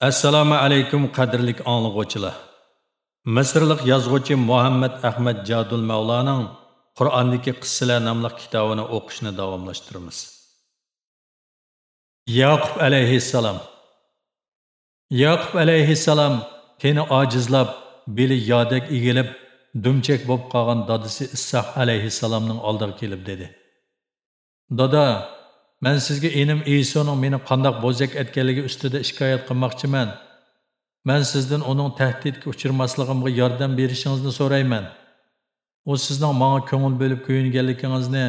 assalomu alaykum qadrlik anglag'uvchilar misrlik yozuvchi muhammad ahmad jadul mavlaning qur'ondagi qissalar nomli kitobini o'qishni davomlashtiramiz. Yoqub alayhissalom. Yoqub alayhissalom teni ojizlab beli yodak egilib dumchak bo'lib qolgan dadisi issoh alayhissalomning oldiga kelib dedi. Dada man sizga enim isoning meni qandoq bo'zak etganligi ustida shikoyat qilmoqchiman man sizdan uning tahdidga uchirmasligimga yordam berishingizni so'rayman u sizning manga ko'ngil bo'lib kuyinganligingizni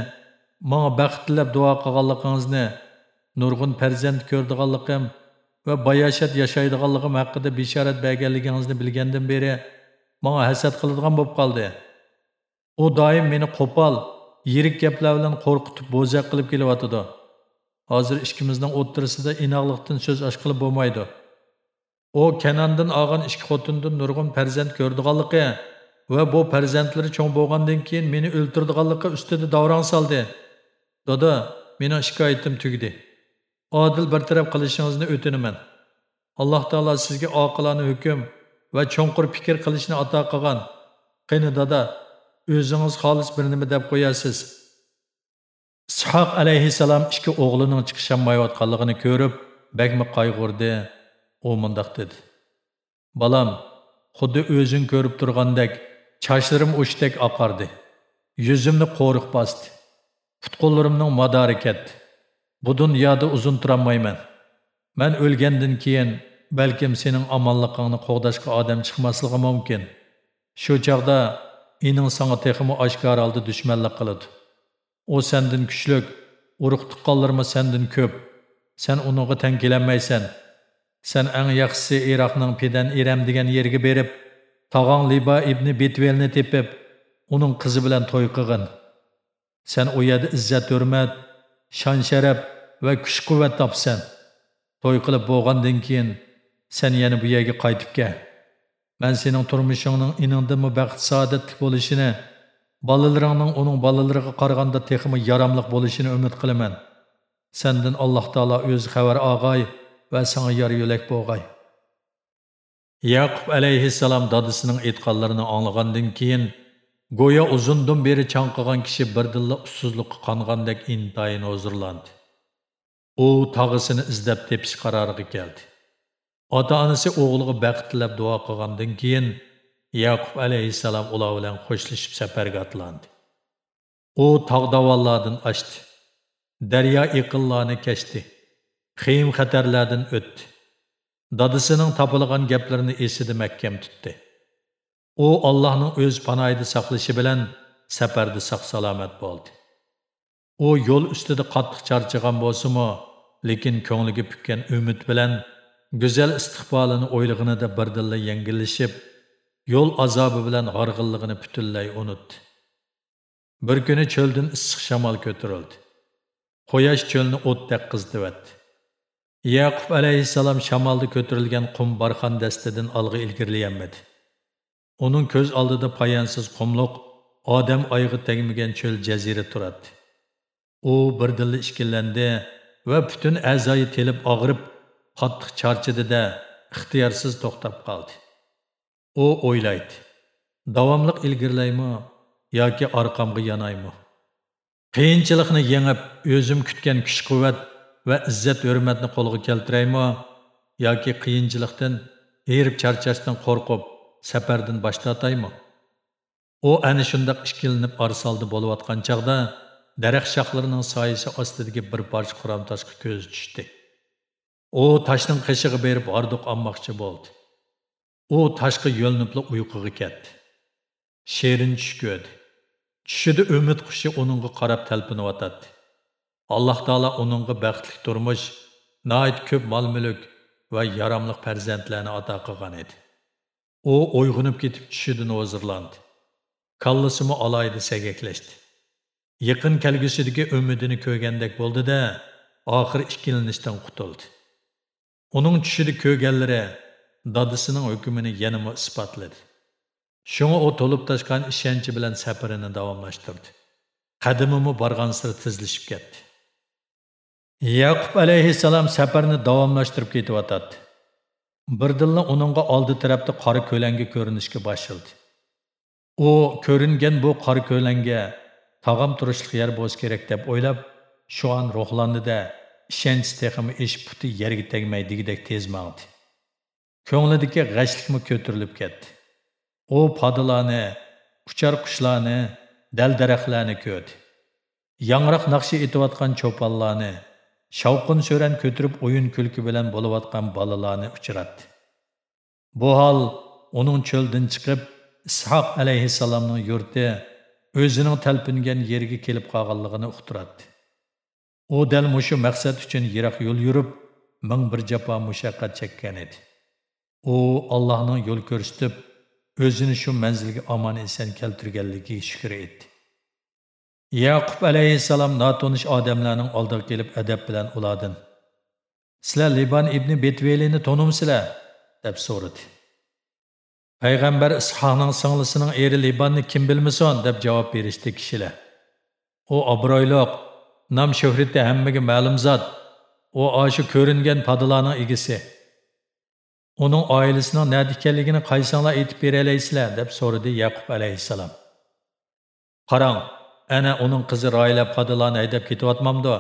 manga baxt tilab duo qilganligingizni nurg'un farzand ko'rdiganligim va bayashat yashaydiganligim haqida bishorat berganligingizni bilgandan beri manga hasad qiladigan bo'lib qoldi u doim meni qo'pol yirik gaplar bilan qo'rqitib bo'zaq qilib kelyotidi hozir ikkimizning o'ttirisida inoqlikdan so'z ochqilib bo'lmaydi. U kanondan olgan ikki xotindan nurg'un farzand ko'rdiganligi va bu farzandlari cho'ng bo'lgandan keyin meni o'ltirdiganligi ustida davron soldi. Dada meni shikoyatim tugdi. Odil bartaraf qilishingizni o'tinaman. Alloh taolo sizga oqilona hukm va cho'nqur fikr qilishni ato qilgan. Qani dada o'zingiz xolis bir nima deb qo'yasiz? Ishoq alayhissalom ikki o'g'lining chiqisholmayotganligini ko'rib bakmi qayg'urdi? U mundoq dedi. Bolam xuddi o'zing ko'rib turgandek chochlarim o'shdek oqardi. Yuzimni qo'riq bosdi. Putqo'llarimning madori ketdi. Bu dunyoda uzun turolmayman man o'lgandan keyin balkim sening omonliqingni qo'g'dashga odam chiqmasligi mumkin. Shu chog'da ining sanga texmi oshkor oldi dushmanlik qiladi. O sendin kuchlik urug' tuqqanlarmi sendin ko'p sen uningga tang kelolmaysan sen eng yaxshisi iroqning pedan iram degan yerga berib tog'ong libo ibni betvelni tepib uning qizi bilan to'y qilgin sen u yerda izzat hurmat shon sharaf va kuch quvvat topsan to'y qilib bo'lgandan keyin sen yana bu yerga qaytib kel man sening turmushingning iningdimi baxt saodatli bo'lishini Балаларыңның uning балаларыға qaraganda texmi ярамлық bo'lishini umid qilaman. Sendan alloh taolo өз xabar ағай va sanga yor yo'lak bo'lg'ay yaqub alayhissalom dadisining aytganlarini anglagandan keyin go'yo uzundan beri chanqagan kishi birdilla ussizlikqa qongandek intayin o'zirlandi. u tog'isini izlab tepish qaroriga keldi. Ota onasi o'g'liga baxt tilab duo qilgandan keyin yaqub alayhissalom ular bilan xo'shlashib safarga otlandi u tog' davollardan oshdi. Daryo iqinlarni kechdi. Qiyin xatarlardan o'tdi. Dadisining topilgan gaplarini esida mahkam tutdi. U allohning o'z panoyida saqlashi bilan safarda sog' salomat bo'ldi. U yo'l ustida qattiq charchagan bo'lsimi lekin ko'ngliga pukkan umid bilan go'zal istiqbolini bir birdilla yengillashib yo'l azobi bilan g'arg'inligini butunlay unutdi bir kuni cho'ldan issiq shamol ko'tarildi. Quyosh cho'lni o'tdek qizdivatdi yaqub alayhissalom shamolda ko'tarilgan qum barxan dastidan olg'a ilgirlayolmadi uning ko'z oldida poyansiz qumliq odam oyog'i tegmagan cho'l jazira turadi u birdilla ishkillandi va butun a'zoyi telib og'rib qattiq charchidida ixtiyorsiz to'xtab qoldi. U o'ylaydi. Davomliq ilgirlaymi yoki orqamga yanaymi qiyinchilikni yengib o'zim kutgan kuch quvvat va izzat hurmatni qo'lga keltiraymi yoki qiyinchilikdan erib charchashdan qo'rqib safardan bosh tortaymi u ana shundoq ishkilinib arsolda bo'layotgan chog'da daraxt shoxlarining soyasi ostidagi bir parcha quram toshga ko'zi tushdi. U toshning qishig'i berib hordiq olmoqchi bo'ldi. U tashqi yo'linibli uyquga ketdi. Sherin tush ko'rdi. Tushida umid qushi uningga qarab talpinayotadi alloh taolo uningga baxtli turmush noit ko'p mol mulk va yaromliq farzandlarni ato qilgan edi. U uyg'unib ketib tushidan o'zirlandi kallasimi oloydi sagaklashdi. Yaqin kelgusidagi umidini ko'rgandek bo'ldida oxiri ikkilanishdan qutuldi. Uning tushida ko'rganlari dadisining hukmini yanama isbotladi shunga u to'lib toshgan ishonchi bilan safarini davomlashtirdi qadimimi borgan siri tezlashib ketdi yaqub alayhissalom safarni davomlashtirib ketyotadi birdilla uningga oldi tarafda qora ko'langa ko'rinishga boshildi u ko'ringan bu qora ko'langa tog'am turishlik yer bo'lishi kerak deb o'ylab shu an ruhlandida ishonch texmi ish puti yerga tegmaydigidek tez mangdi ko'nglidagi g'ashlikmi ko'tarilib ketdi. U podilarni uchar qushlarni dal daraxtlarni ko'rdi. Yangroq naqshi etayotgan cho'ponlarni shavqin so'ran ko'tirib o'yin kulki bilan bo'layotgan bolalarni uchratdi. Bu hol uning cho'ldan chiqib ishoq alayhissalomning yurti o'zining talpingan yeriga kelib qolganligini uqtiratdi. U dal mushu maqsad uchun yiroq yo'l yurib ming bir jafo mushaqqat chekkan edi. U allohning yo'l ko'rsatib o'zini shu manzilga omon eson keltirganligiga shukr etdi. Yaqub alayhissalom notonish odamlarning oldiga kelib adab bilan ulardan sizlar liban ibn betvelini tonimsizlar? deb so'radi. Payg'ambar ishoqning singlisining eri libanni kim bilmasin? deb javob berishdi kishilar. U obro'yliq nom shuhrati hammaga ma'lum zot. U oshu ko'ringan padalarning egisi uning oilasining nada ekanligini qaysanglar aytib beralaysizlar deb so'radi yaqub alayhissalom. Qarang ana uning qizi roila padalarni haydab ketyotmamdi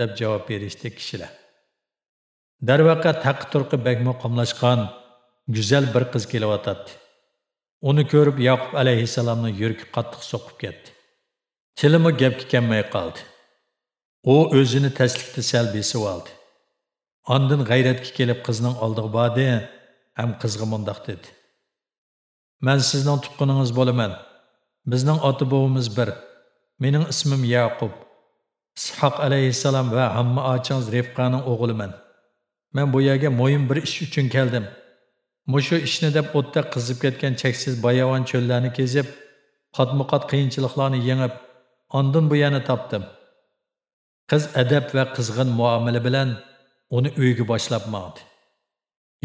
deb javob berishdi kishilar. Darvaqa taqi turqi bakmi qomlashgan go'zal bir qiz kelyotadi uni ko'rib yaqub alayhissalomni yuragi qattiq so'qib ketdi. Tilimi gapga kelmay qoldi. U o'zini taslikda sal besib oldi. Ondan g'ayratga kelib qizning oldiga bordi ham qizga mundoq dedi. Man sizning tuqqaningiz bo'laman. Bizning ota bobimiz bir. Mening ismim yaqub. Ishoq alayhissalom va hamma ochangiz revqaning o'g'liman. Man bu yerga mo'yin bir ish uchun keldim. Mushu ishni deb o'tda qizib ketgan cheksiz bayovon cho'llarni kezib qatma qat qiyinchiliklarni yengib ondan bu yana topdim. Qiz adab va qizg'in muomala bilan uni uyga boshlab maqdi.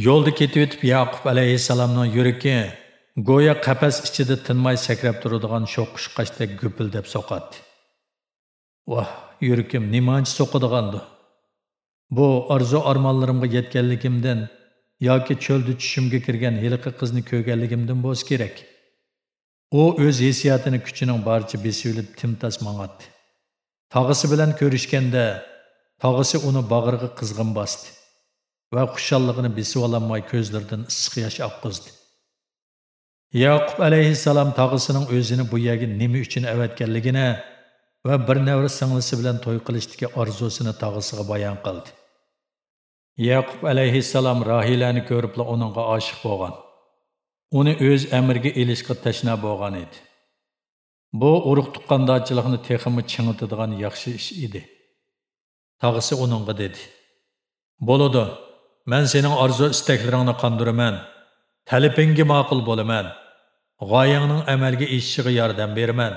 Yo'lda ketayotib yaqub alayhissalomning yuragi go'yo qafas ichida tinmay sakrab turadigan sho'q qushqashdek gupildab so'qadi voh yuragim nimancha so'qidigandi bu orzu armonlarimga yetganligimdan yoki cho'lda tushimga kirgan hiliqi qizni ko'rganligimdan bo'lsa kerak. U o'z hissiyotini kuchining boricha besilib timtas mang'atdi tog'isi bilan ko'rishganda tog'isi uni bag'riga qizg'in bosdi va xushalligini besib ololmay ko'zlaridan issiq yosh oqqizdi. Yaqub alayhissalom tog'isining o'zini bu yerga nima uchun avatganligini va bir navra singlisi bilan to'y qilishdagi orzusini tog'isiga bayon qildi. Yaqub alayhissalom rohilani ko'ribla uningga oshiq bo'lgan. Uni o'z amriga ilishga tashna bo'lgan edi. Bu urug' tuqqandochilikni teximi chingitadigan yaxshi ish edi. Tog'isi uningga dedi. Bo'ladi. Man sening orzu istaklaringni qondiraman. Talipingga ma'qul bo'laman. G'oyangning amalga eshishiga yordam beraman.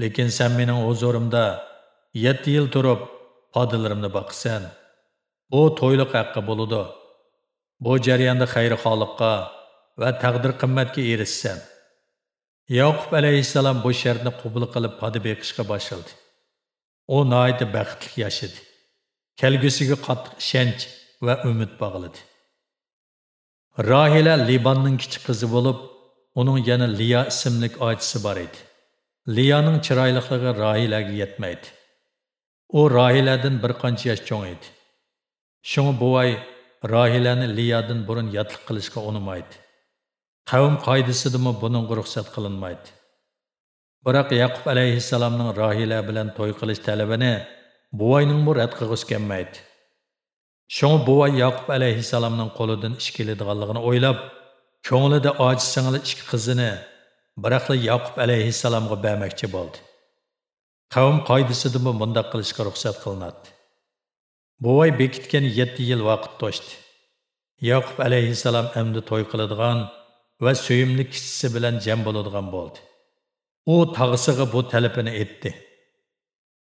Lekin sen mening huzurimda yetti yil turib podilarimni boqsan bu to'yliq haqqi bo'ludi bu jarayonda xayri xoliqqa va taqdir qimmatga erishsan. Yaqub alayhissalom bu shartni qabul qilib podi beqishga boshladi. U noiti baxtli yashadi kelgusiga qattiq ishonch va umid bog'ladi. Rohila libanning kichik qizi bo'lib uning yana liya ismli ochisi bor edi. Liyaning chiroyliligi rohilaga yetmaydi. U rohiladan bir qancha yosh cho'ng edi. Shunga buvay rohilani liyadan burun yotliq qilishga unamaydi qavm qoidasidami buning ruxsat qilinmaydi. Biroq yaqub alayhissalomning rohila bilan to'y qilish talabini buvayning rad qilg'isi kelmaydi shunga buvay yaqub alayhissalomning qo'lidan ish keladiganligini o'ylab ko'nglida сыңылы ішкі ikki qizini biroqla yaqub alayhissalomga bermoqchi bo'ldi qavm qoidasidami мұнда qilishga ruxsat qilinadi buvay bekitgan yetti yil vaqt to'shdi yaqub әлейхиссалам endi to'y қылыдыған va suyimli kishisi bilan jam bo'ladigan bo'ldi u tag'isiga bu talabini aytdi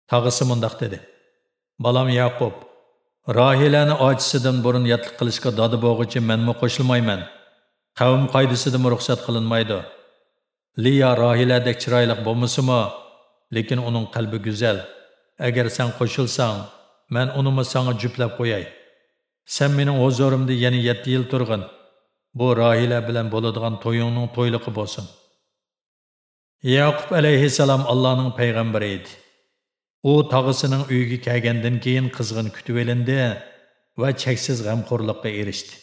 Tağısı mundoq dedi Balam Yaqub, Rahilani ochisidan burun yatliq qilishga dodi bo'g'ichi menmi qo'shilmayman. Qavm qoidasidan ruxsat qilinmaydi. Liya Rahiladek chiroyli bo'lmasimi, lekin uning qalbi go'zal. Agar sen qo'shilsang, men unimi sanga juplab qo'yay. Sen mening huzurimda yana 7 yil turgin. Bu rohila bilan bo'ladigan to'yingning to'yliqi bo'lsin. Yaqub alayhissalom Allohning payg'ambari edi. U tog'isining uyiga kelgandan keyin qizg'in kutib olindi va cheksiz g'amxo'rlikqa erishdi.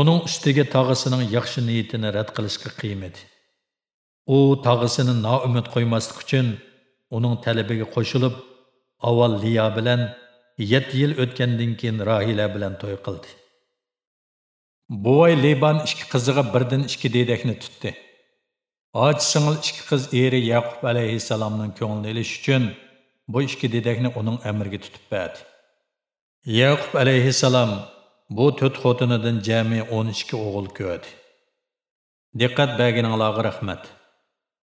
Uning ustiga tog'isining yaxshi niyatini rad qilishga qiymadi. U tog'isini noumid qo'ymaslik uchun uning talabiga qo'shilib, avval Liya bilan 7 yil o'tgandan keyin Rahila bilan to'y qildi. Buvay Liban ikki qiziga birdan ikki dedakni tutdi. Och singil ikki qiz eri Yaqub alayhissalomning ko'nglini olish uchun bu ikki dedakni uning amriga tutib berdi. Yaqub alayhissalom bu to'rt xotinidan jami 12 o'g'il ko'rdi. Diqqat berganinglarga rahmat.